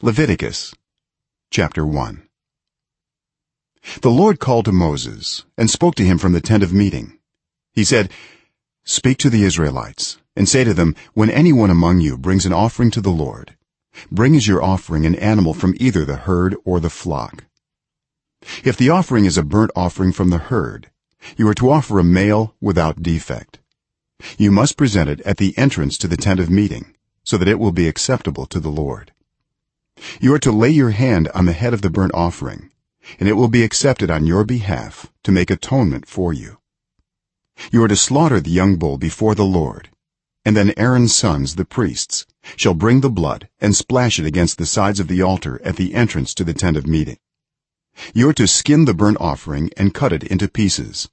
leviticus chapter 1 the lord called to moses and spoke to him from the tent of meeting. He said speak to the israelites and say to them when anyone among you brings an offering to the lord bring as your offering an animal from either the herd or the flock. If the offering is a burnt offering from the herd you are to offer a male without defect. You must present it at the entrance to the tent of meeting so that it will be acceptable to the lord you are to lay your hand on the head of the burnt offering and it will be accepted on your behalf to make atonement for you. You are to slaughter the young bull before the lord and then aaron's sons the priests shall bring the blood and splash it against the sides of the altar at the entrance to the tent of meeting. You are to skin the burnt offering and cut it into pieces.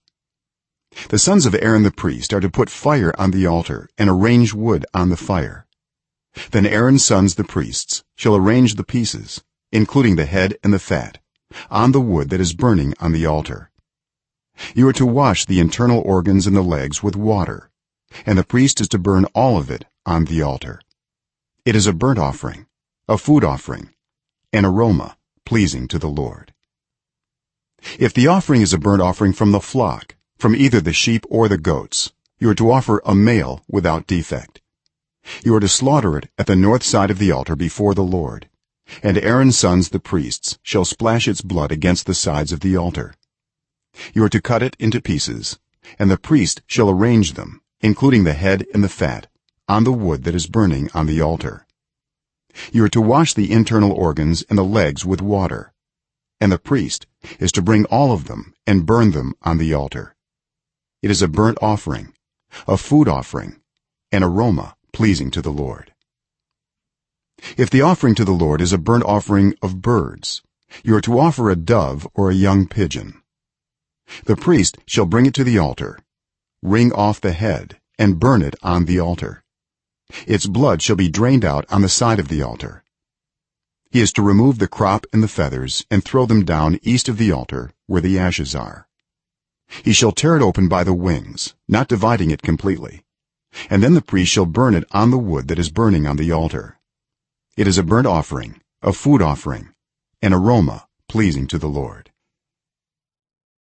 The sons of aaron the priest are to put fire on the altar and arrange wood on the fire then aaron's sons the priests shall arrange the pieces including the head and the fat on the wood that is burning on the altar. You are to wash the internal organs and the legs with water and the priest is to burn all of it on the altar. It is a burnt offering a food offering an aroma pleasing to the lord. If the offering is a burnt offering from the flock from either the sheep or the goats you are to offer a male without defect you are to slaughter it at the north side of the altar before the lord. And aaron's sons the priests shall splash its blood against the sides of the altar. You are to cut it into pieces and the priest shall arrange them including the head and the fat on the wood that is burning on the altar. You are to wash the internal organs and the legs with water. And the priest is to bring all of them and burn them on the altar. It is a burnt offering a food offering an aroma pleasing to the lord. If the offering to the lord is a burnt offering of birds you are to offer a dove or a young pigeon. The priest shall bring it to the altar wring off the head and burn it on the altar. Its blood shall be drained out on the side of the altar. He is to remove the crop and the feathers and throw them down east of the altar where the ashes are. He shall tear it open by the wings not dividing it completely and then the priest shall burn it on the wood that is burning on the altar. It is a burnt offering a food offering an aroma pleasing to the lord